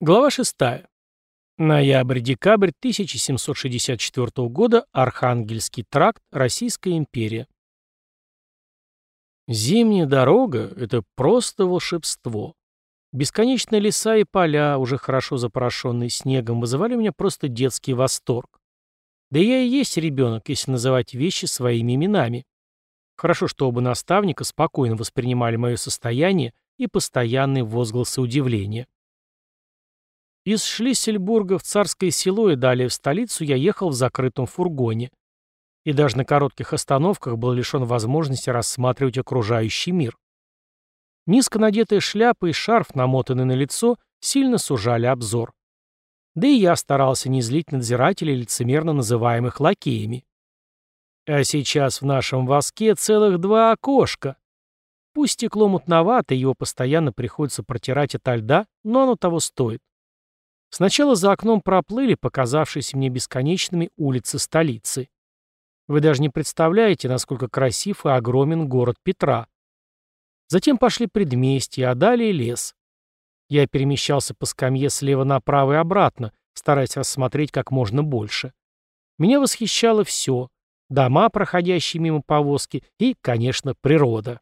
Глава 6. Ноябрь-декабрь 1764 года. Архангельский тракт. Российская империя. Зимняя дорога — это просто волшебство. Бесконечные леса и поля, уже хорошо запорошенные снегом, вызывали у меня просто детский восторг. Да я и есть ребенок, если называть вещи своими именами. Хорошо, что оба наставника спокойно воспринимали мое состояние и постоянные возгласы удивления. Из Шлиссельбурга в Царское село и далее в столицу я ехал в закрытом фургоне. И даже на коротких остановках был лишен возможности рассматривать окружающий мир. Низко надетая шляпа и шарф, намотанный на лицо, сильно сужали обзор. Да и я старался не злить надзирателей, лицемерно называемых лакеями. А сейчас в нашем воске целых два окошка. Пусть стекло мутновато, его постоянно приходится протирать от льда, но оно того стоит. Сначала за окном проплыли показавшиеся мне бесконечными улицы столицы. Вы даже не представляете, насколько красив и огромен город Петра. Затем пошли предместья, а далее лес. Я перемещался по скамье слева направо и обратно, стараясь рассмотреть как можно больше. Меня восхищало все — дома, проходящие мимо повозки, и, конечно, природа.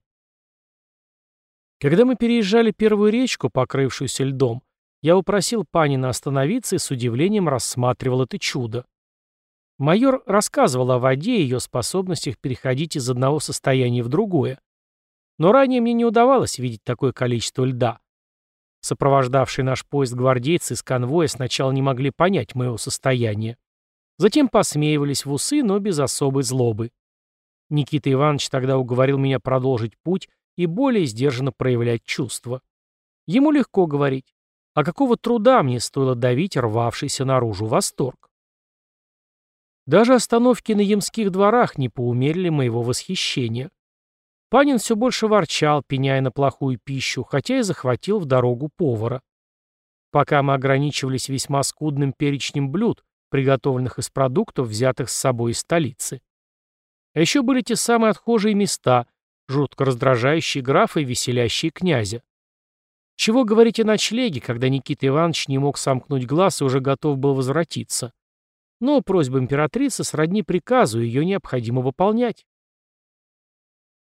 Когда мы переезжали первую речку, покрывшуюся льдом, я упросил Панина остановиться и с удивлением рассматривал это чудо. Майор рассказывал о воде и ее способностях переходить из одного состояния в другое. Но ранее мне не удавалось видеть такое количество льда. Сопровождавшие наш поезд гвардейцы из конвоя сначала не могли понять моего состояния. Затем посмеивались в усы, но без особой злобы. Никита Иванович тогда уговорил меня продолжить путь и более сдержанно проявлять чувства. Ему легко говорить. А какого труда мне стоило давить рвавшийся наружу восторг? Даже остановки на ямских дворах не поумерили моего восхищения. Панин все больше ворчал, пеняя на плохую пищу, хотя и захватил в дорогу повара. Пока мы ограничивались весьма скудным перечнем блюд, приготовленных из продуктов, взятых с собой из столицы. А еще были те самые отхожие места, жутко раздражающие графа и веселящие князя. Чего говорить о ночлеге, когда Никита Иванович не мог сомкнуть глаз и уже готов был возвратиться? Но просьба императрицы сродни приказу, ее необходимо выполнять.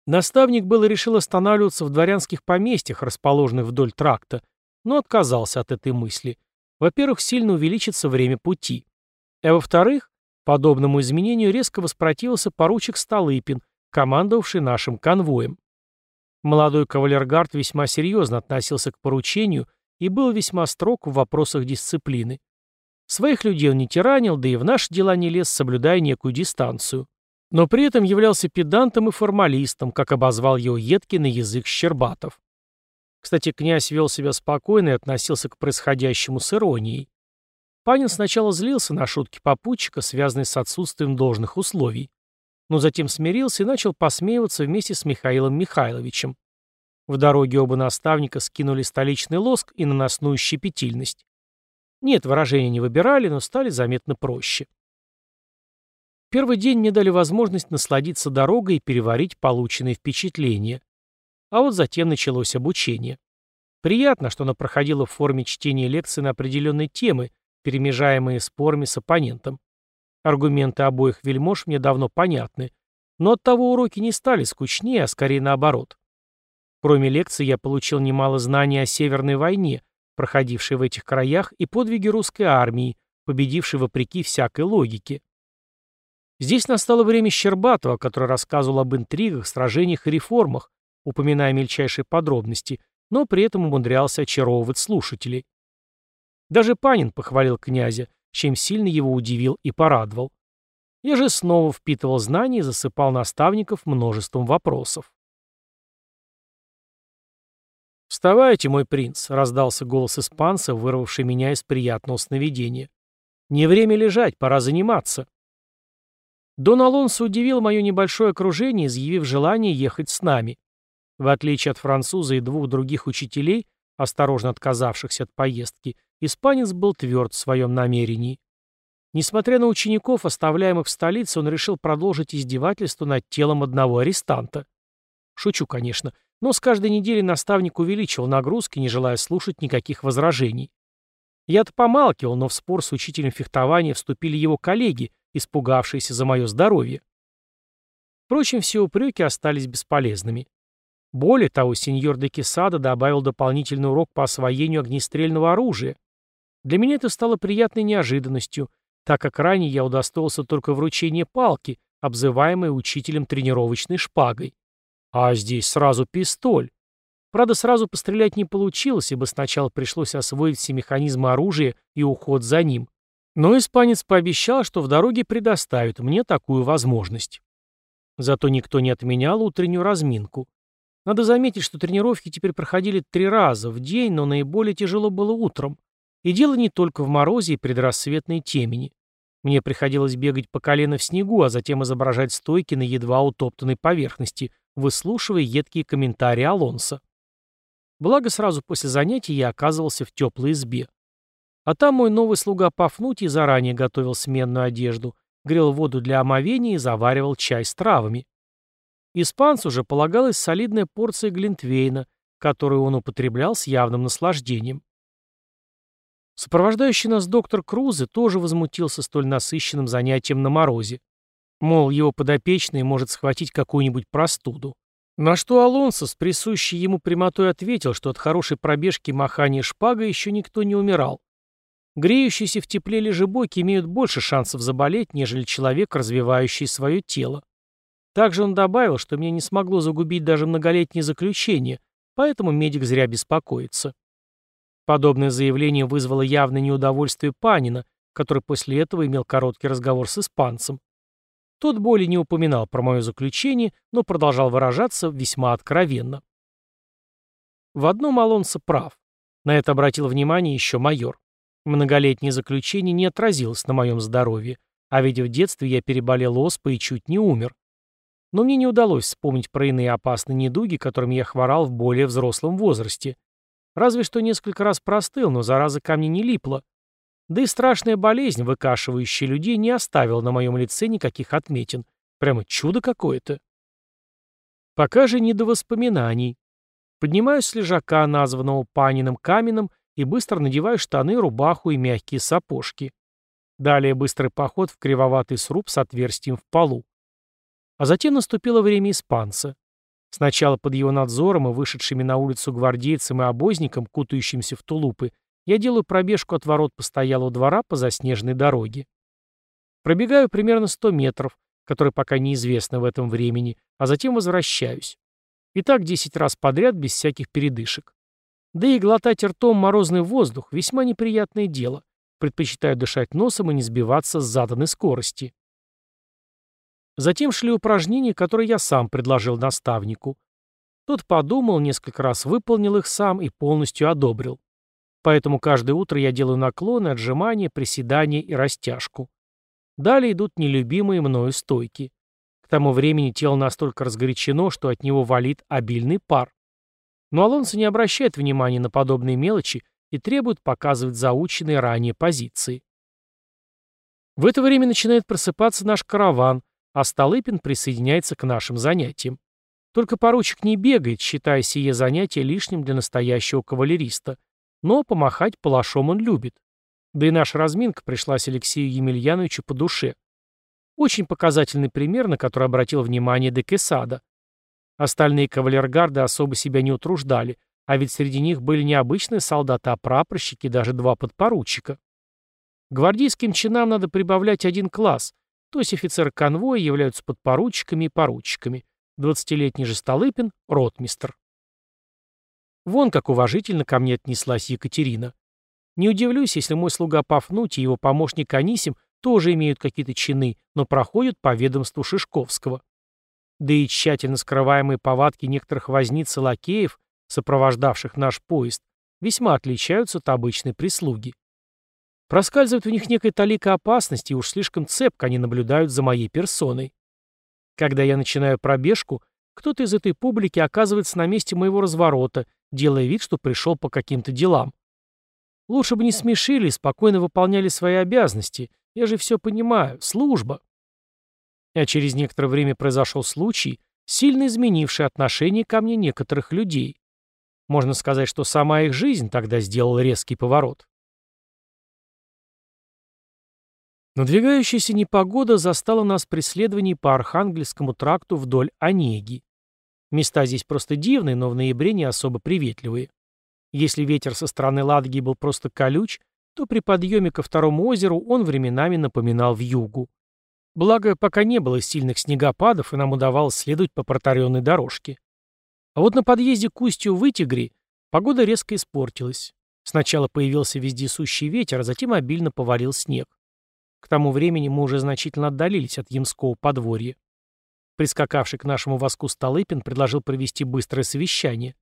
Наставник было решил останавливаться в дворянских поместьях, расположенных вдоль тракта, но отказался от этой мысли. Во-первых, сильно увеличится время пути. А во-вторых, подобному изменению резко воспротивился поручик Столыпин, командовавший нашим конвоем. Молодой кавалергард весьма серьезно относился к поручению и был весьма строг в вопросах дисциплины. Своих людей он не тиранил, да и в наши дела не лез, соблюдая некую дистанцию. Но при этом являлся педантом и формалистом, как обозвал его едкий на язык Щербатов. Кстати, князь вел себя спокойно и относился к происходящему с иронией. Панин сначала злился на шутки попутчика, связанные с отсутствием должных условий но затем смирился и начал посмеиваться вместе с Михаилом Михайловичем. В дороге оба наставника скинули столичный лоск и наносную щепетильность. Нет, выражения не выбирали, но стали заметно проще. Первый день мне дали возможность насладиться дорогой и переварить полученные впечатления. А вот затем началось обучение. Приятно, что оно проходило в форме чтения лекций на определенные темы, перемежаемые спорами с оппонентом. Аргументы обоих вельмож мне давно понятны, но оттого уроки не стали скучнее, а скорее наоборот. Кроме лекций я получил немало знаний о Северной войне, проходившей в этих краях, и подвиги русской армии, победившей вопреки всякой логике. Здесь настало время Щербатова, который рассказывал об интригах, сражениях и реформах, упоминая мельчайшие подробности, но при этом умудрялся очаровывать слушателей. Даже Панин похвалил князя, чем сильно его удивил и порадовал. Я же снова впитывал знания и засыпал наставников множеством вопросов. «Вставайте, мой принц!» — раздался голос испанца, вырвавший меня из приятного сновидения. «Не время лежать, пора заниматься». Дон Алонсо удивил мое небольшое окружение, изъявив желание ехать с нами. В отличие от француза и двух других учителей, осторожно отказавшихся от поездки, испанец был тверд в своем намерении. Несмотря на учеников, оставляемых в столице, он решил продолжить издевательство над телом одного арестанта. Шучу, конечно, но с каждой неделей наставник увеличивал нагрузки, не желая слушать никаких возражений. Я-то помалкивал, но в спор с учителем фехтования вступили его коллеги, испугавшиеся за мое здоровье. Впрочем, все упреки остались бесполезными. Более того, сеньор де Кесада добавил дополнительный урок по освоению огнестрельного оружия. Для меня это стало приятной неожиданностью, так как ранее я удостоился только вручения палки, обзываемой учителем тренировочной шпагой. А здесь сразу пистоль. Правда, сразу пострелять не получилось, ибо сначала пришлось освоить все механизмы оружия и уход за ним. Но испанец пообещал, что в дороге предоставит мне такую возможность. Зато никто не отменял утреннюю разминку. Надо заметить, что тренировки теперь проходили три раза в день, но наиболее тяжело было утром. И дело не только в морозе и предрассветной темени. Мне приходилось бегать по колено в снегу, а затем изображать стойки на едва утоптанной поверхности, выслушивая едкие комментарии Алонса. Благо, сразу после занятий я оказывался в теплой избе. А там мой новый слуга Пафнутий заранее готовил сменную одежду, грел воду для омовения и заваривал чай с травами. Испанцу же полагалась солидная порция глинтвейна, которую он употреблял с явным наслаждением. Сопровождающий нас доктор Крузе тоже возмутился столь насыщенным занятием на морозе. Мол, его подопечный может схватить какую-нибудь простуду. На что Алонсо с присущей ему прямотой ответил, что от хорошей пробежки махания шпагой еще никто не умирал. Греющиеся в тепле лежебоки имеют больше шансов заболеть, нежели человек, развивающий свое тело. Также он добавил, что меня не смогло загубить даже многолетнее заключение, поэтому медик зря беспокоится. Подобное заявление вызвало явное неудовольствие Панина, который после этого имел короткий разговор с испанцем. Тот более не упоминал про мое заключение, но продолжал выражаться весьма откровенно. В одном Алонсо прав. На это обратил внимание еще майор. Многолетнее заключение не отразилось на моем здоровье, а ведь в детстве я переболел оспой и чуть не умер. Но мне не удалось вспомнить про иные опасные недуги, которыми я хворал в более взрослом возрасте. Разве что несколько раз простыл, но зараза ко мне не липла. Да и страшная болезнь, выкашивающая людей, не оставила на моем лице никаких отметин. Прямо чудо какое-то. Пока же не до воспоминаний. Поднимаюсь с лежака, названного Паниным каменным, и быстро надеваю штаны, рубаху и мягкие сапожки. Далее быстрый поход в кривоватый сруб с отверстием в полу. А затем наступило время испанца. Сначала под его надзором и вышедшими на улицу гвардейцам и обозникам, кутающимся в тулупы, я делаю пробежку от ворот постоялого двора по заснеженной дороге. Пробегаю примерно 100 метров, которые пока неизвестны в этом времени, а затем возвращаюсь. И так 10 раз подряд без всяких передышек. Да и глотать ртом морозный воздух – весьма неприятное дело. Предпочитаю дышать носом и не сбиваться с заданной скорости. Затем шли упражнения, которые я сам предложил наставнику. Тот подумал, несколько раз выполнил их сам и полностью одобрил. Поэтому каждое утро я делаю наклоны, отжимания, приседания и растяжку. Далее идут нелюбимые мною стойки. К тому времени тело настолько разгорячено, что от него валит обильный пар. Но Алонсо не обращает внимания на подобные мелочи и требует показывать заученные ранее позиции. В это время начинает просыпаться наш караван, а Столыпин присоединяется к нашим занятиям. Только поручик не бегает, считая сие занятие лишним для настоящего кавалериста. Но помахать палашом он любит. Да и наша разминка пришлась Алексею Емельяновичу по душе. Очень показательный пример, на который обратил внимание Декесада. Остальные кавалергарды особо себя не утруждали, а ведь среди них были не обычные солдаты, а прапорщики, даже два подпоручика. Гвардейским чинам надо прибавлять один класс, то есть офицеры конвоя являются подпоручиками и поручиками. Двадцатилетний же Столыпин — ротмистр. Вон как уважительно ко мне отнеслась Екатерина. Не удивлюсь, если мой слуга Пафнутий и его помощник Анисим тоже имеют какие-то чины, но проходят по ведомству Шишковского. Да и тщательно скрываемые повадки некоторых возниц и лакеев, сопровождавших наш поезд, весьма отличаются от обычной прислуги. Проскальзывает в них некая талика опасности, и уж слишком цепко они наблюдают за моей персоной. Когда я начинаю пробежку, кто-то из этой публики оказывается на месте моего разворота, делая вид, что пришел по каким-то делам. Лучше бы не смешили и спокойно выполняли свои обязанности. Я же все понимаю. Служба. А через некоторое время произошел случай, сильно изменивший отношение ко мне некоторых людей. Можно сказать, что сама их жизнь тогда сделала резкий поворот. Надвигающаяся непогода застала нас в преследовании по Архангельскому тракту вдоль Онеги. Места здесь просто дивные, но в ноябре не особо приветливые. Если ветер со стороны Ладоги был просто колюч, то при подъеме ко второму озеру он временами напоминал вьюгу. Благо, пока не было сильных снегопадов, и нам удавалось следовать по протаренной дорожке. А вот на подъезде к устью Вытигри погода резко испортилась. Сначала появился вездесущий ветер, а затем обильно повалил снег. К тому времени мы уже значительно отдалились от Ямского подворья. Прискакавший к нашему воску Столыпин предложил провести быстрое совещание.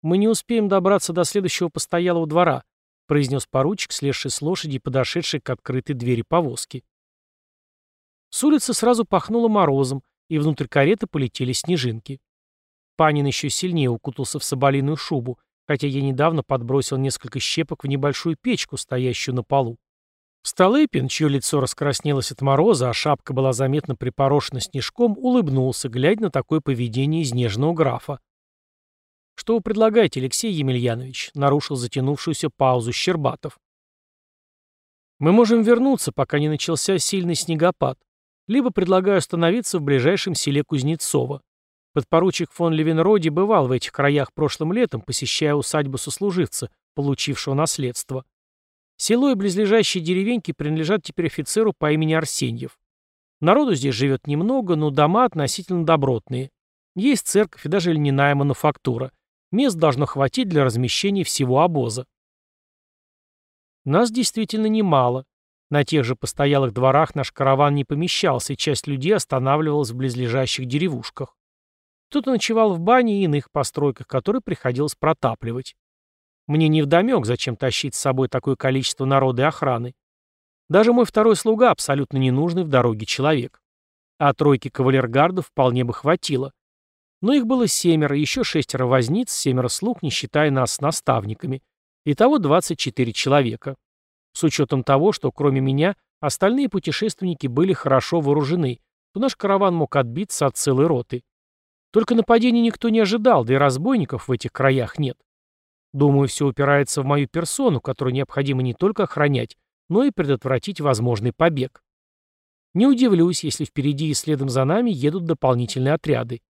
«Мы не успеем добраться до следующего постоялого двора», произнес поручик, слезший с лошади и подошедший к открытой двери повозки. С улицы сразу пахнуло морозом, и внутрь кареты полетели снежинки. Панин еще сильнее укутался в соболиную шубу, хотя я недавно подбросил несколько щепок в небольшую печку, стоящую на полу. Столыпин, чье лицо раскраснелось от мороза, а шапка была заметно припорошена снежком, улыбнулся, глядя на такое поведение изнежного графа. «Что вы предлагаете, Алексей Емельянович?» — нарушил затянувшуюся паузу Щербатов. «Мы можем вернуться, пока не начался сильный снегопад. Либо предлагаю остановиться в ближайшем селе Кузнецово. Подпоручик фон Левенроди бывал в этих краях прошлым летом, посещая усадьбу сослуживца, получившего наследство. Село и близлежащие деревеньки принадлежат теперь офицеру по имени Арсеньев. Народу здесь живет немного, но дома относительно добротные. Есть церковь и даже льняная мануфактура. Мест должно хватить для размещения всего обоза. Нас действительно немало. На тех же постоялых дворах наш караван не помещался, и часть людей останавливалась в близлежащих деревушках. Кто-то ночевал в бане и иных постройках, которые приходилось протапливать. Мне невдомек, зачем тащить с собой такое количество народа и охраны. Даже мой второй слуга абсолютно ненужный в дороге человек. А тройки кавалергардов вполне бы хватило. Но их было семеро, еще шестеро возниц, семеро слуг, не считая нас с наставниками. Итого 24 человека. С учетом того, что кроме меня остальные путешественники были хорошо вооружены, то наш караван мог отбиться от целой роты. Только нападений никто не ожидал, да и разбойников в этих краях нет. Думаю, все упирается в мою персону, которую необходимо не только охранять, но и предотвратить возможный побег. Не удивлюсь, если впереди и следом за нами едут дополнительные отряды.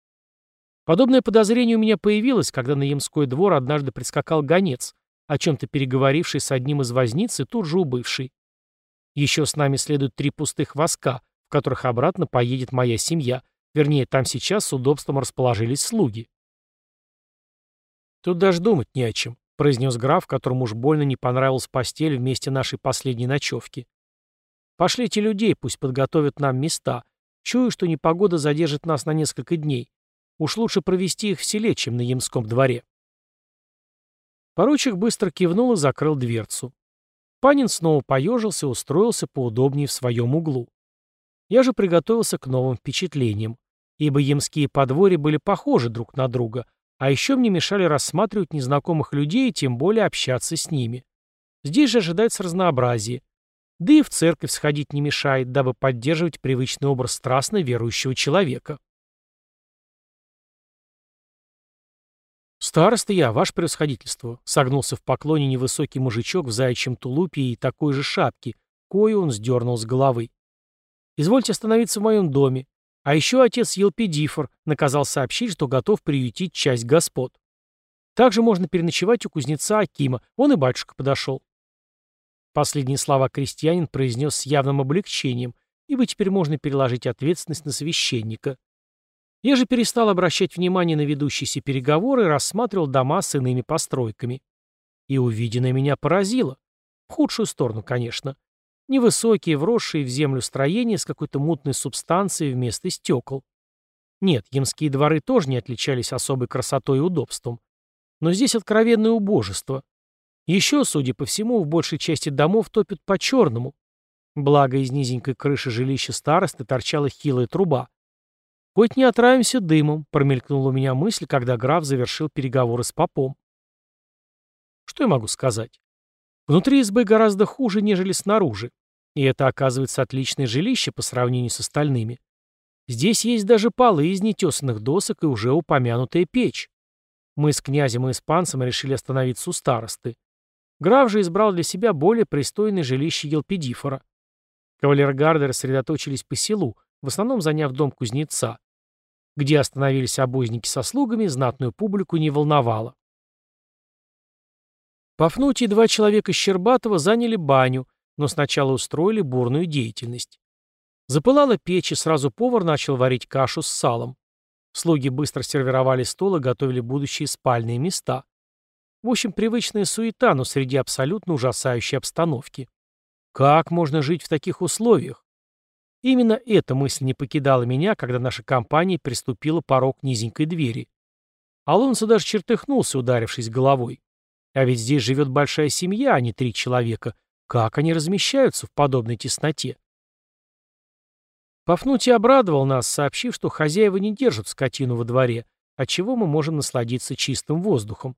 Подобное подозрение у меня появилось, когда на Ямской двор однажды прискакал гонец, о чем-то переговоривший с одним из возниц и тут же убывший. Еще с нами следуют три пустых воска, в которых обратно поедет моя семья. Вернее, там сейчас с удобством расположились слуги. «Тут даже думать не о чем», — произнес граф, которому уж больно не понравилась постель вместе нашей последней ночевки. «Пошлите людей, пусть подготовят нам места. Чую, что непогода задержит нас на несколько дней. Уж лучше провести их в селе, чем на Ямском дворе». Поручик быстро кивнул и закрыл дверцу. Панин снова поежился и устроился поудобнее в своем углу. Я же приготовился к новым впечатлениям, ибо ямские подворья были похожи друг на друга, а еще мне мешали рассматривать незнакомых людей и тем более общаться с ними. Здесь же ожидается разнообразие. Да и в церковь сходить не мешает, дабы поддерживать привычный образ страстно верующего человека. «Староста я, ваше превосходительство», — согнулся в поклоне невысокий мужичок в заячьем тулупе и такой же шапке, кою он сдернул с головы. «Извольте остановиться в моем доме. А еще отец Елпидифор наказал сообщить, что готов приютить часть господ. Также можно переночевать у кузнеца Акима, он и батюшка подошел. Последние слова крестьянин произнес с явным облегчением, ибо теперь можно переложить ответственность на священника. Я же перестал обращать внимание на ведущиеся переговоры и рассматривал дома с иными постройками. И увиденное меня поразило. В худшую сторону, конечно. Невысокие, вросшие в землю строения с какой-то мутной субстанцией вместо стекол. Нет, ямские дворы тоже не отличались особой красотой и удобством. Но здесь откровенное убожество. Еще, судя по всему, в большей части домов топят по-черному. Благо, из низенькой крыши жилища старосты торчала хилая труба. «Хоть не отравимся дымом», — промелькнула у меня мысль, когда граф завершил переговоры с попом. Что я могу сказать? Внутри избы гораздо хуже, нежели снаружи. И это, оказывается, отличное жилище по сравнению с остальными. Здесь есть даже полы из нетесанных досок и уже упомянутая печь. Мы с князем и испанцем решили остановиться у старосты. Граф же избрал для себя более пристойное жилище Елпидифора. Кавалергарды рассредоточились по селу, в основном заняв дом кузнеца. Где остановились обозники со слугами, знатную публику не волновало. Пафнутий и два человека Щербатова заняли баню, но сначала устроили бурную деятельность. Запылала печь, и сразу повар начал варить кашу с салом. Слуги быстро сервировали стол и готовили будущие спальные места. В общем, привычная суета, но среди абсолютно ужасающей обстановки. Как можно жить в таких условиях? Именно эта мысль не покидала меня, когда наша компания приступила порог низенькой двери. Алонсо даже чертыхнулся, ударившись головой. А ведь здесь живет большая семья, а не три человека. Как они размещаются в подобной тесноте? Пафнутий обрадовал нас, сообщив, что хозяева не держат скотину во дворе, отчего мы можем насладиться чистым воздухом.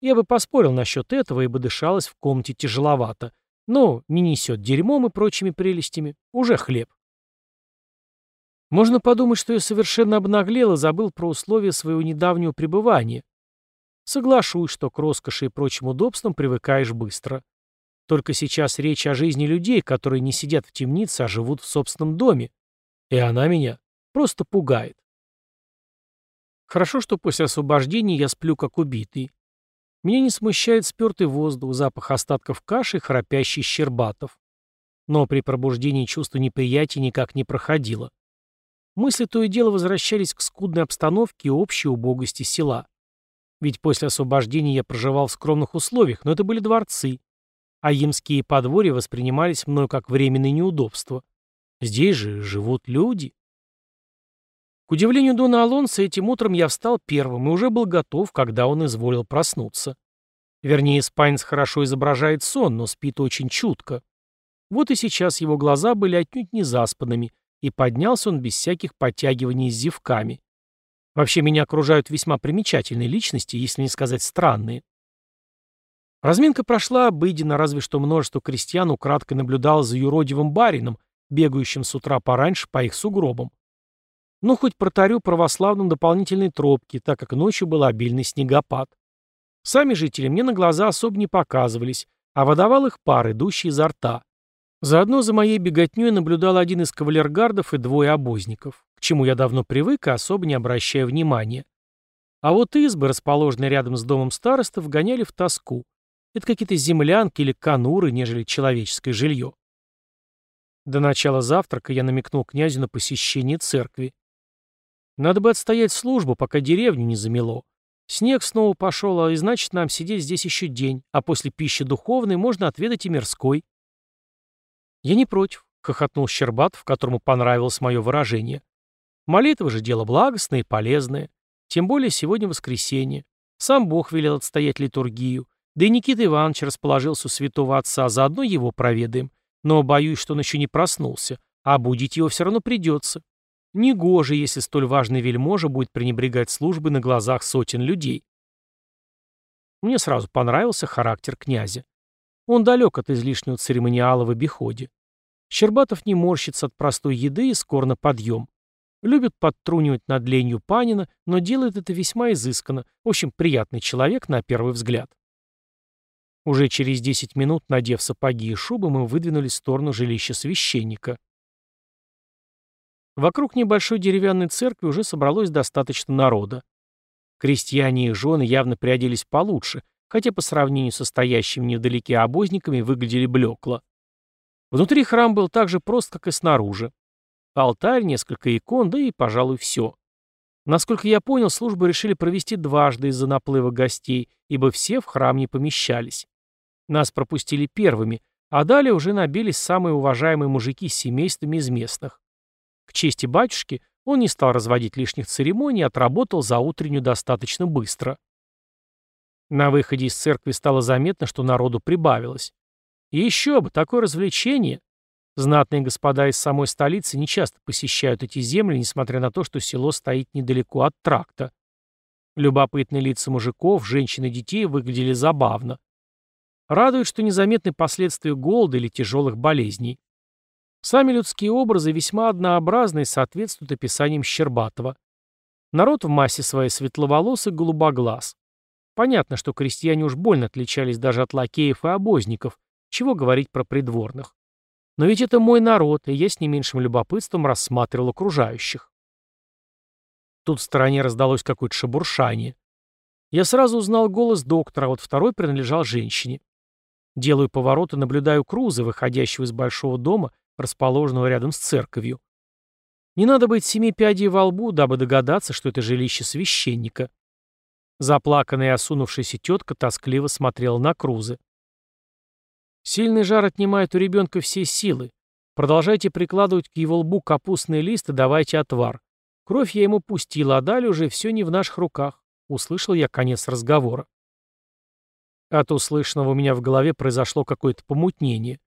Я бы поспорил насчет этого, ибо дышалось в комнате тяжеловато. Но не несет дерьмом и прочими прелестями. Уже хлеб. Можно подумать, что я совершенно обнаглел и забыл про условия своего недавнего пребывания. Соглашусь, что к роскоши и прочим удобствам привыкаешь быстро. Только сейчас речь о жизни людей, которые не сидят в темнице, а живут в собственном доме. И она меня просто пугает. Хорошо, что после освобождения я сплю как убитый. Меня не смущает спертый воздух, запах остатков каши и храпящий щербатов. Но при пробуждении чувство неприятия никак не проходило. Мысли то и дело возвращались к скудной обстановке и общей убогости села. Ведь после освобождения я проживал в скромных условиях, но это были дворцы. А ямские подворья воспринимались мною как временные неудобства. Здесь же живут люди. К удивлению Дона Алонса, этим утром я встал первым и уже был готов, когда он изволил проснуться. Вернее, Спайнс хорошо изображает сон, но спит очень чутко. Вот и сейчас его глаза были отнюдь не заспанными, и поднялся он без всяких подтягиваний с зевками. Вообще меня окружают весьма примечательные личности, если не сказать странные. Разминка прошла обыденно, разве что множество крестьян украдкой наблюдало за юродивым барином, бегающим с утра пораньше по их сугробам. Ну, хоть протарю православным дополнительные тропки, так как ночью был обильный снегопад. Сами жители мне на глаза особо не показывались, а выдавал их пар, идущий изо рта. Заодно за моей беготней наблюдал один из кавалергардов и двое обозников, к чему я давно привык и особо не обращая внимания. А вот избы, расположенные рядом с домом староста, вгоняли в тоску. Это какие-то землянки или конуры, нежели человеческое жилье. До начала завтрака я намекнул князю на посещение церкви. Надо бы отстоять службу, пока деревню не замело. Снег снова пошел, а и значит нам сидеть здесь еще день, а после пищи духовной можно отведать и мирской. Я не против, хохотнул Щербатов, которому понравилось мое выражение. Молитва же дело благостное и полезное. Тем более сегодня воскресенье. Сам Бог велел отстоять литургию. Да и Никита Иванович расположился у святого отца, заодно его проведаем. Но боюсь, что он еще не проснулся, а будить его все равно придется. Негоже, если столь важный вельможа будет пренебрегать службой на глазах сотен людей. Мне сразу понравился характер князя. Он далек от излишнего церемониала в обиходе. Щербатов не морщится от простой еды и скор на подъем. Любит подтрунивать над ленью Панина, но делает это весьма изысканно. В общем, приятный человек на первый взгляд. Уже через 10 минут, надев сапоги и шубы, мы выдвинулись в сторону жилища священника. Вокруг небольшой деревянной церкви уже собралось достаточно народа. Крестьяне и жены явно приоделись получше, хотя по сравнению со стоящими невдалеке обозниками выглядели блекло. Внутри храм был так же прост, как и снаружи. Алтарь, несколько икон, да и, пожалуй, все. Насколько я понял, службу решили провести дважды из-за наплыва гостей, ибо все в храм не помещались. Нас пропустили первыми, а далее уже набились самые уважаемые мужики с семействами из местных. К чести батюшки, он не стал разводить лишних церемоний и отработал за утреннюю достаточно быстро. На выходе из церкви стало заметно, что народу прибавилось. И еще бы, такое развлечение. Знатные господа из самой столицы не часто посещают эти земли, несмотря на то, что село стоит недалеко от тракта. Любопытные лица мужиков, женщин и детей выглядели забавно. Радует, что незаметны последствия голода или тяжелых болезней. Сами людские образы весьма однообразны и соответствуют описаниям Щербатова. Народ в массе своей светловолос и голубоглаз. Понятно, что крестьяне уж больно отличались даже от лакеев и обозников, чего говорить про придворных. Но ведь это мой народ, и я с не меньшим любопытством рассматривал окружающих. Тут в стороне раздалось какое-то шебуршание. Я сразу узнал голос доктора, а вот второй принадлежал женщине. Делаю поворот и наблюдаю Круза, выходящего из большого дома, расположенного рядом с церковью. Не надо быть семи пядей во лбу, дабы догадаться, что это жилище священника. Заплаканная и осунувшаяся тетка тоскливо смотрела на Крузы. Сильный жар отнимает у ребенка все силы. Продолжайте прикладывать к его лбу капустный лист и давайте отвар. Кровь я ему пустила, а далее уже все не в наших руках. Услышал я конец разговора. От услышанного у меня в голове произошло какое-то помутнение.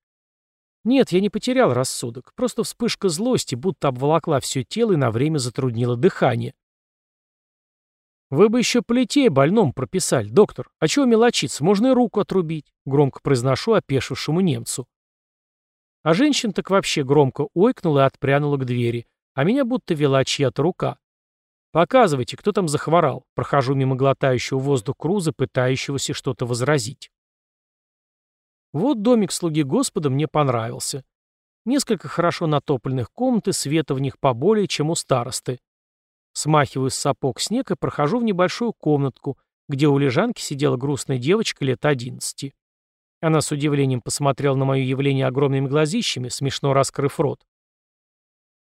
Нет, я не потерял рассудок. Просто вспышка злости будто обволокла все тело и на время затруднила дыхание. «Вы бы еще плетей больному прописали, доктор. А чего мелочиться? Можно и руку отрубить», — громко произношу опешившему немцу. А женщина так вообще громко ойкнула и отпрянула к двери, а меня будто вела чья-то рука. «Показывайте, кто там захворал». Прохожу мимо глотающего воздух Круза, пытающегося что-то возразить. Вот домик слуги Господа мне понравился. Несколько хорошо натопленных комнат и света в них поболее, чем у старосты. Смахиваю с сапог снег и прохожу в небольшую комнатку, где у лежанки сидела грустная девочка лет одиннадцати. Она с удивлением посмотрела на мое явление огромными глазищами, смешно раскрыв рот.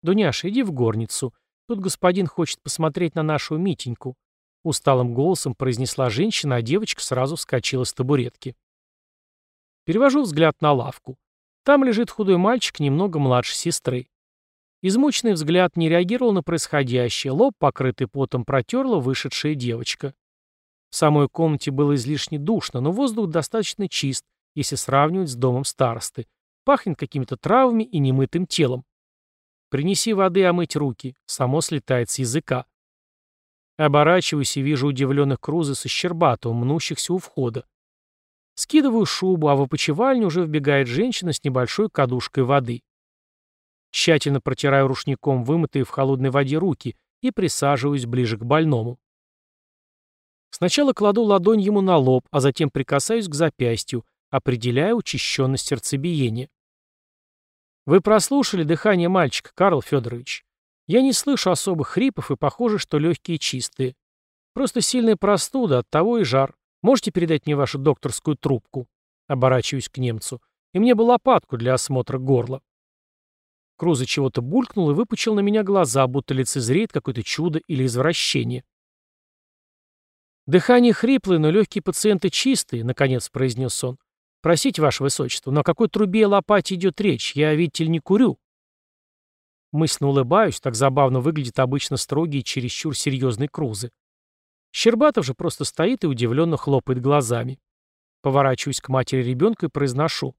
«Дуняша, иди в горницу. Тут господин хочет посмотреть на нашу Митеньку», — усталым голосом произнесла женщина, а девочка сразу вскочила с табуретки. Перевожу взгляд на лавку. Там лежит худой мальчик, немного младше сестры. Измученный взгляд не реагировал на происходящее, лоб, покрытый потом, протерла вышедшая девочка. В самой комнате было излишне душно, но воздух достаточно чист, если сравнивать с домом старосты. Пахнет какими-то травами и немытым телом. Принеси воды омыть руки, само слетает с языка. Оборачиваюсь и вижу удивленных Круза со Щербатовым, мнущихся у входа. Скидываю шубу, а в опочивальню уже вбегает женщина с небольшой кадушкой воды. Тщательно протираю рушником вымытые в холодной воде руки и присаживаюсь ближе к больному. Сначала кладу ладонь ему на лоб, а затем прикасаюсь к запястью, определяя учащенность сердцебиения. Вы прослушали дыхание мальчика, Карл Федорович. Я не слышу особых хрипов и похоже, что легкие чистые. Просто сильная простуда, от того и жар. Можете передать мне вашу докторскую трубку?» Оборачиваюсь к немцу. «И мне бы лопатку для осмотра горла». Круза чего-то булькнул и выпучил на меня глаза, будто лицезреет какое-то чудо или извращение. «Дыхание хриплое, но легкие пациенты чистые», — наконец произнес он. «Простите, ваше высочество, о какой трубе и лопате идет речь? Я, видите ли, не курю». Мысленно улыбаюсь, так забавно выглядит обычно строгий и чересчур серьезный Крузы. Щербатов же просто стоит и удивленно хлопает глазами. Поворачиваюсь к матери ребенка и произношу.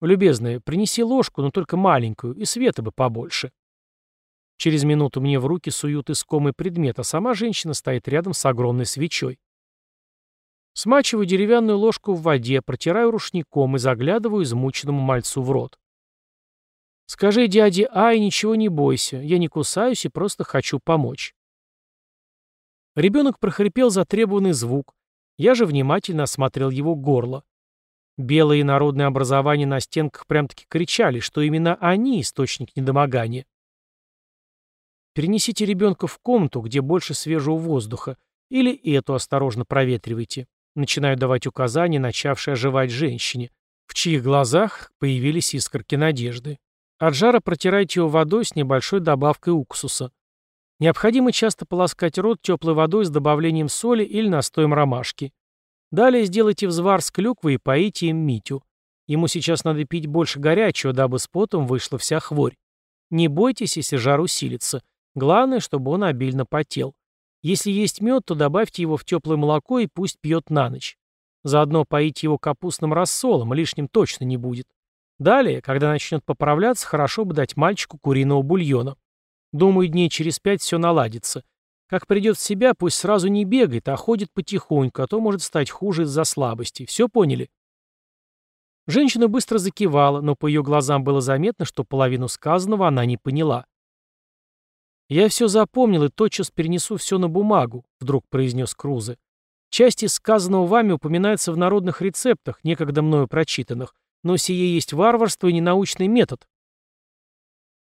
«Любезная, принеси ложку, но только маленькую, и света бы побольше». Через минуту мне в руки суют искомый предмет, а сама женщина стоит рядом с огромной свечой. Смачиваю деревянную ложку в воде, протираю рушником и заглядываю измученному мальцу в рот. «Скажи дяде Ай, ничего не бойся, я не кусаюсь и просто хочу помочь». Ребенок прохрипел затребованный звук. Я же внимательно осмотрел его горло. Белые народные образования на стенках прям-таки кричали, что именно они источник недомогания. Перенесите ребенка в комнату, где больше свежего воздуха, или эту осторожно проветривайте. Начинаю давать указания, начавшей оживать женщине, в чьих глазах появились искорки надежды. От жара протирайте его водой с небольшой добавкой уксуса. Необходимо часто полоскать рот теплой водой с добавлением соли или настоем ромашки. Далее сделайте взвар с клюквой и поите им Митю. Ему сейчас надо пить больше горячего, дабы с потом вышла вся хворь. Не бойтесь, если жар усилится. Главное, чтобы он обильно потел. Если есть мед, то добавьте его в теплое молоко и пусть пьет на ночь. Заодно поите его капустным рассолом, лишним точно не будет. Далее, когда начнет поправляться, хорошо бы дать мальчику куриного бульона. Думаю, дней через пять все наладится. Как придет в себя, пусть сразу не бегает, а ходит потихоньку, а то может стать хуже из-за слабости. Все поняли?» Женщина быстро закивала, но по ее глазам было заметно, что половину сказанного она не поняла. «Я все запомнил и тотчас перенесу все на бумагу», — вдруг произнес Крузе. «Части сказанного вами упоминаются в народных рецептах, некогда мною прочитанных. но сие есть варварство и ненаучный метод.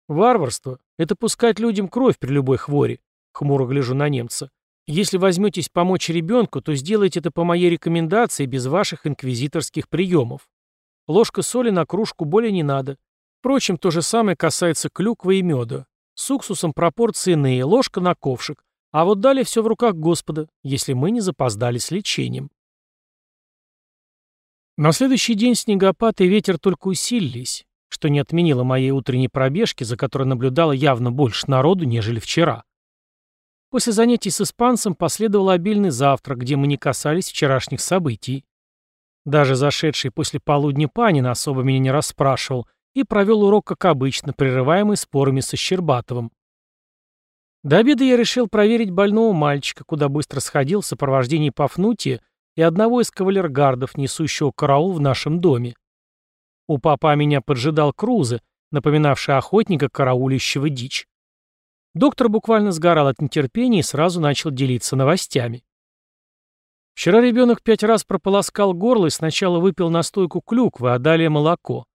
Варварство — это пускать людям кровь при любой хвори, хмуро гляжу на немца. Если возьметесь помочь ребенку, то сделайте это по моей рекомендации без ваших инквизиторских приемов. Ложка соли на кружку более не надо. Впрочем, то же самое касается клюквы и меда. С уксусом пропорции иные, ложка на ковшик. А вот далее все в руках Господа, если мы не запоздали с лечением. На следующий день снегопад и ветер только усилились, что не отменило моей утренней пробежки, за которой наблюдало явно больше народу, нежели вчера. После занятий с испанцем последовал обильный завтрак, где мы не касались вчерашних событий. Даже зашедший после полудня Панин особо меня не расспрашивал и провел урок, как обычно, прерываемый спорами со Щербатовым. До обеда я решил проверить больного мальчика, куда быстро сходил в сопровождении Пафнутия и одного из кавалергардов, несущего караул в нашем доме. У папа меня поджидал Крузе, напоминавший охотника, караулищего дичь. Доктор буквально сгорал от нетерпения и сразу начал делиться новостями. Вчера ребенок пять раз прополоскал горло и сначала выпил настойку клюквы, а далее молоко.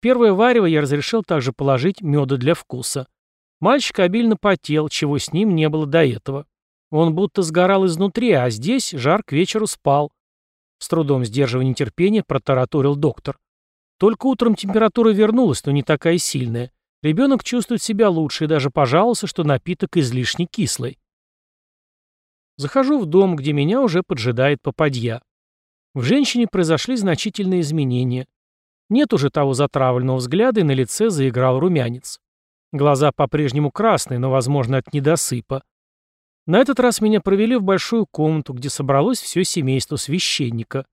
Первое варево я разрешил также положить меда для вкуса. Мальчик обильно потел, чего с ним не было до этого. Он будто сгорал изнутри, а здесь жар к вечеру спал. С трудом сдерживая нетерпение, протараторил доктор. Только утром температура вернулась, но не такая сильная. Ребенок чувствует себя лучше и даже пожаловался, что напиток излишне кислый. Захожу в дом, где меня уже поджидает попадья. В женщине произошли значительные изменения. Нет уже того затравленного взгляда, и на лице заиграл румянец. Глаза по-прежнему красные, но, возможно, от недосыпа. На этот раз меня провели в большую комнату, где собралось все семейство священника.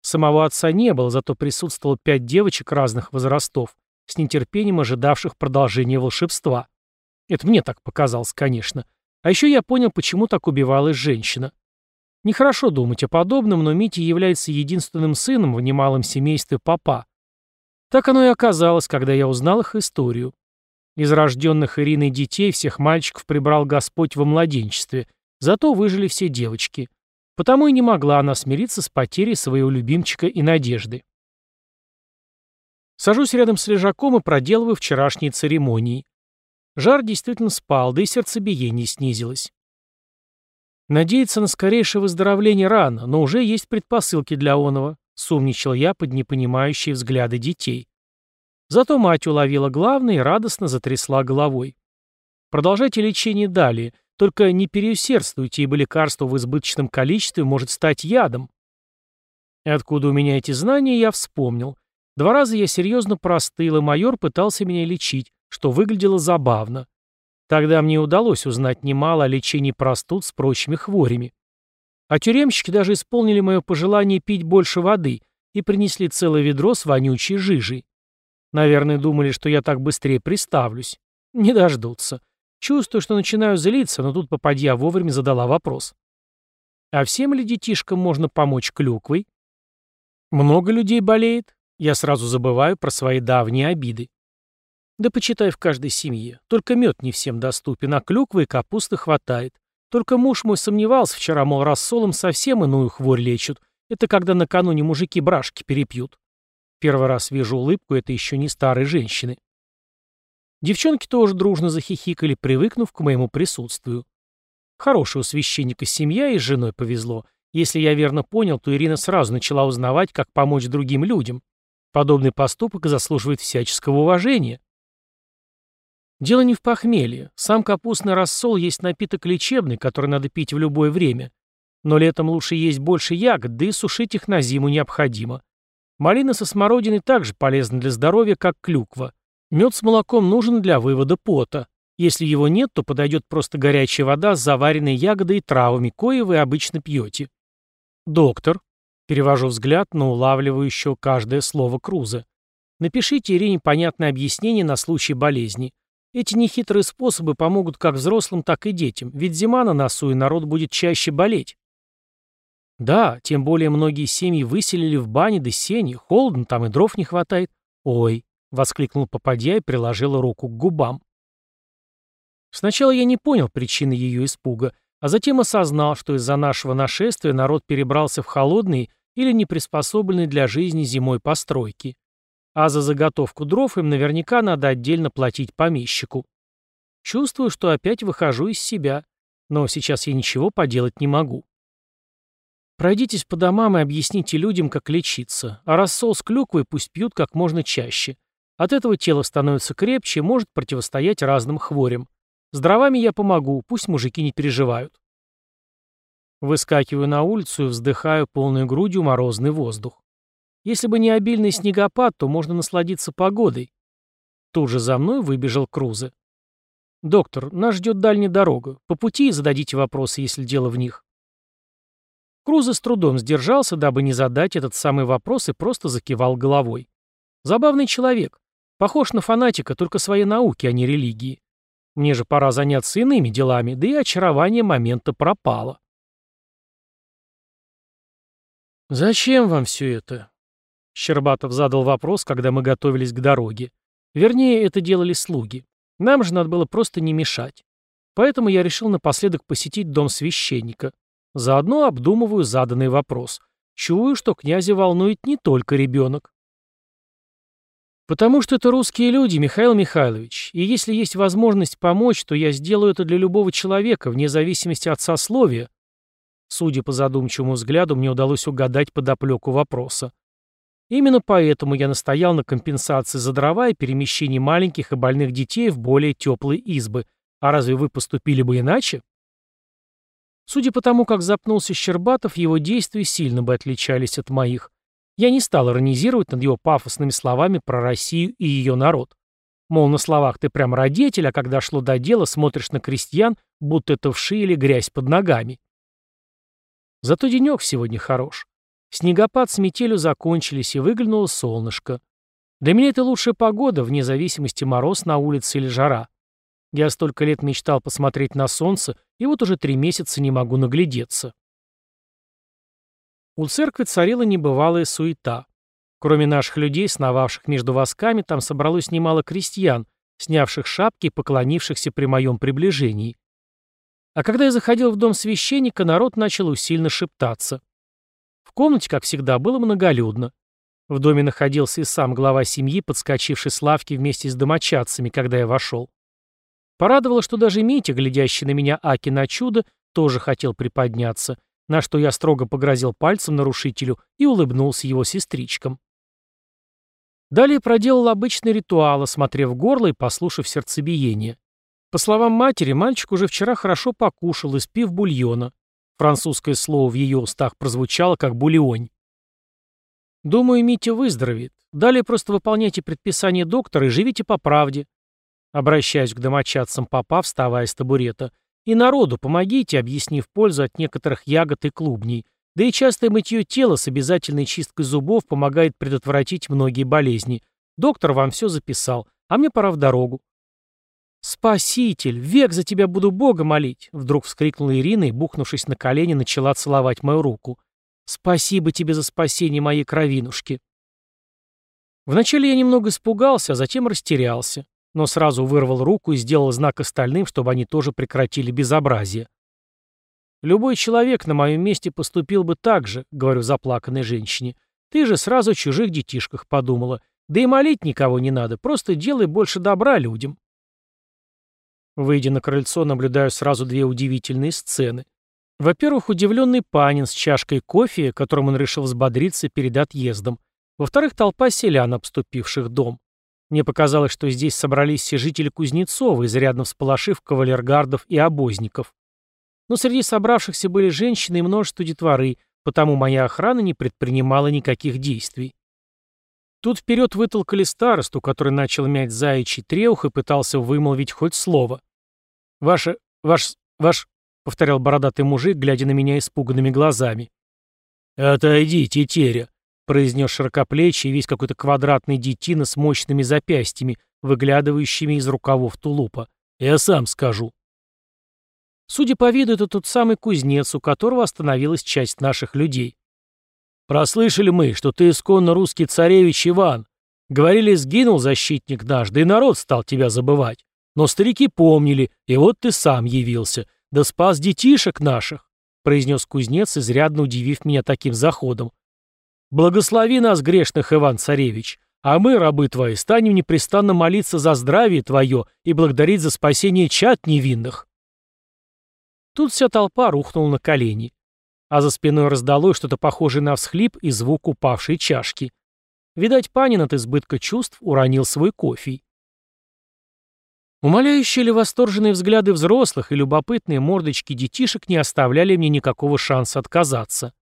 Самого отца не было, зато присутствовало пять девочек разных возрастов, с нетерпением ожидавших продолжения волшебства. Это мне так показалось, конечно. А еще я понял, почему так убивалась женщина. Нехорошо думать о подобном, но Митя является единственным сыном в немалом семействе папа. Так оно и оказалось, когда я узнал их историю. Из рожденных Ириной детей всех мальчиков прибрал Господь во младенчестве, зато выжили все девочки. Потому и не могла она смириться с потерей своего любимчика и надежды. Сажусь рядом с лежаком и проделываю вчерашние церемонии. Жар действительно спал, да и сердцебиение снизилось. Надеяться на скорейшее выздоровление рано, но уже есть предпосылки для оного, сумничал я под непонимающие взгляды детей. Зато мать уловила главное и радостно затрясла головой. Продолжайте лечение далее, только не переусердствуйте, ибо лекарство в избыточном количестве может стать ядом. И откуда у меня эти знания, я вспомнил. Два раза я серьезно простыл, и майор пытался меня лечить, что выглядело забавно. Тогда мне удалось узнать немало о лечении простуд с прочими хворями. А тюремщики даже исполнили мое пожелание пить больше воды и принесли целое ведро с вонючей жижей. Наверное, думали, что я так быстрее приставлюсь. Не дождутся. Чувствую, что начинаю злиться, но тут попадья вовремя задала вопрос. А всем ли детишкам можно помочь клюквой? Много людей болеет? Я сразу забываю про свои давние обиды. Да почитай в каждой семье. Только мед не всем доступен, а клюквы и капусты хватает. Только муж мой сомневался вчера, мол, рассолом совсем иную хворь лечат. Это когда накануне мужики брашки перепьют. Первый раз вижу улыбку это еще не старой женщины. Девчонки тоже дружно захихикали, привыкнув к моему присутствию. Хорошая у священника семья и с женой повезло. Если я верно понял, то Ирина сразу начала узнавать, как помочь другим людям. Подобный поступок заслуживает всяческого уважения. Дело не в похмелье. Сам капустный рассол есть напиток лечебный, который надо пить в любое время. Но летом лучше есть больше ягод, да и сушить их на зиму необходимо. Малина со смородиной также полезна для здоровья, как клюква. Мед с молоком нужен для вывода пота. Если его нет, то подойдет просто горячая вода с заваренной ягодой и травами, кое вы обычно пьете. Доктор. Перевожу взгляд на улавливающего каждое слово Круза. Напишите Ирине понятное объяснение на случай болезни. Эти нехитрые способы помогут как взрослым, так и детям, ведь зима на носу, и народ будет чаще болеть. Да, тем более многие семьи выселили в бане до сени, холодно, там и дров не хватает. Ой, воскликнул попадья и приложил руку к губам. Сначала я не понял причины ее испуга, а затем осознал, что из-за нашего нашествия народ перебрался в холодные или неприспособленные для жизни зимой постройки. А за заготовку дров им наверняка надо отдельно платить помещику. Чувствую, что опять выхожу из себя, но сейчас я ничего поделать не могу. Пройдитесь по домам и объясните людям, как лечиться, а рассол с клюквой пусть пьют как можно чаще. От этого тело становится крепче и может противостоять разным хворям. С дровами я помогу, пусть мужики не переживают. Выскакиваю на улицу и вздыхаю полной грудью морозный воздух. Если бы не обильный снегопад, то можно насладиться погодой. Тут же за мной выбежал Крузе. «Доктор, нас ждет дальняя дорога. По пути зададите вопросы, если дело в них». Крузе с трудом сдержался, дабы не задать этот самый вопрос и просто закивал головой. Забавный человек. Похож на фанатика, только своей науки, а не религии. Мне же пора заняться иными делами, да и очарование момента пропало. «Зачем вам все это?» Щербатов задал вопрос, когда мы готовились к дороге. Вернее, это делали слуги. Нам же надо было просто не мешать. Поэтому я решил напоследок посетить дом священника. Заодно обдумываю заданный вопрос. Чую, что князя волнует не только ребенок. Потому что это русские люди, Михаил Михайлович, и если есть возможность помочь, то я сделаю это для любого человека, вне зависимости от сословия. Судя по задумчивому взгляду, мне удалось угадать подоплеку вопроса. Именно поэтому я настоял на компенсации за дрова и перемещении маленьких и больных детей в более теплые избы. А разве вы поступили бы иначе? Судя по тому, как запнулся Щербатов, его действия сильно бы отличались от моих. Я не стал иронизировать над его пафосными словами про Россию и ее народ. Мол, на словах ты прям родитель, а когда шло до дела, смотришь на крестьян, будто это вши или грязь под ногами. Зато денек сегодня хорош. Снегопад с метелью закончились, и выглянуло солнышко. Для меня это лучшая погода, вне зависимости мороз на улице или жара. Я столько лет мечтал посмотреть на солнце, и вот уже три месяца не могу наглядеться. У церкви царила небывалая суета. Кроме наших людей, сновавших между восками, там собралось немало крестьян, снявших шапки и поклонившихся при моем приближении. А когда я заходил в дом священника, народ начал усильно шептаться. В комнате, как всегда, было многолюдно. В доме находился и сам глава семьи, подскочивший с лавки вместе с домочадцами, когда я вошел. Порадовало, что даже Митя, глядящий на меня Аки на чудо, тоже хотел приподняться, на что я строго погрозил пальцем нарушителю и улыбнулся его сестричкам. Далее проделал обычный ритуал, осмотрев горло и послушав сердцебиение. По словам матери, мальчик уже вчера хорошо покушал, испив бульона. Французское слово в ее устах прозвучало как бульонь. Думаю, Митя выздоровеет. Далее просто выполняйте предписание доктора и живите по правде. Обращаюсь к домочадцам папа, вставая с табурета. И народу помогите, объяснив пользу от некоторых ягод и клубней. Да и частое мытье тела с обязательной чисткой зубов помогает предотвратить многие болезни. Доктор вам все записал, а мне пора в дорогу. «Спаситель! Век за тебя буду Бога молить!» Вдруг вскрикнула Ирина и, бухнувшись на колени, начала целовать мою руку. «Спасибо тебе за спасение моей кровинушки!» Вначале я немного испугался, а затем растерялся, но сразу вырвал руку и сделал знак остальным, чтобы они тоже прекратили безобразие. «Любой человек на моем месте поступил бы так же», — говорю заплаканной женщине. «Ты же сразу о чужих детишках подумала. Да и молить никого не надо, просто делай больше добра людям». Выйдя на крыльцо, наблюдаю сразу две удивительные сцены. Во-первых, удивленный Панин с чашкой кофе, которым он решил взбодриться перед отъездом. Во-вторых, толпа селян, обступивших дом. Мне показалось, что здесь собрались все жители Кузнецова, изрядно всполошив кавалергардов и обозников. Но среди собравшихся были женщины и множество детворы, потому моя охрана не предпринимала никаких действий. Тут вперед вытолкали старосту, который начал мять заячий треух и пытался вымолвить хоть слово. «Ваше... ваш... ваш...» — повторял бородатый мужик, глядя на меня испуганными глазами. «Отойди, тетеря», — произнес широкоплечий весь какой-то квадратный детина с мощными запястьями, выглядывающими из рукавов тулупа. «Я сам скажу». Судя по виду, это тот самый кузнец, у которого остановилась часть наших людей. «Прослышали мы, что ты исконно русский царевич Иван. Говорили, сгинул защитник наш, да и народ стал тебя забывать. Но старики помнили, и вот ты сам явился. Да спас детишек наших», — произнес кузнец, изрядно удивив меня таким заходом. «Благослови нас, грешных, Иван-царевич, а мы, рабы твои, станем непрестанно молиться за здравие твое и благодарить за спасение чад невинных. Тут вся толпа рухнула на колени, а за спиной раздалось что-то похожее на всхлип и звук упавшей чашки. Видать, Панин от избытка чувств уронил свой кофе. Умоляющие или восторженные взгляды взрослых и любопытные мордочки детишек не оставляли мне никакого шанса отказаться.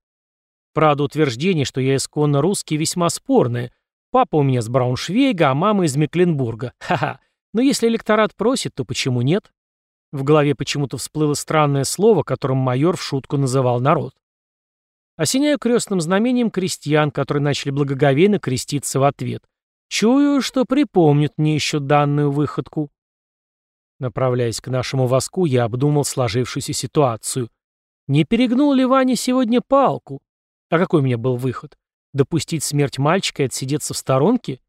Правда, утверждение, что я исконно русский, весьма спорное. Папа у меня с Брауншвейга, а мама из Мекленбурга. Ха-ха. Но если электорат просит, то почему нет? В голове почему-то всплыло странное слово, которым майор в шутку называл народ. Осеняю крестным знамением крестьян, которые начали благоговейно креститься в ответ. Чую, что припомнят мне еще данную выходку. Направляясь к нашему воску, я обдумал сложившуюся ситуацию. Не перегнул ли Ваня сегодня палку? А какой у меня был выход? Допустить смерть мальчика и отсидеться в сторонке?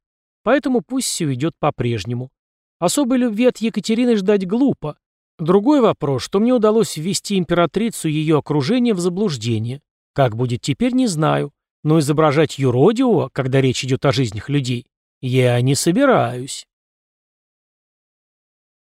Поэтому пусть все идет по-прежнему. Особой любви от Екатерины ждать глупо. Другой вопрос, что мне удалось ввести императрицу и ее окружение в заблуждение. Как будет теперь, не знаю. Но изображать юродивого, когда речь идет о жизнях людей, я не собираюсь.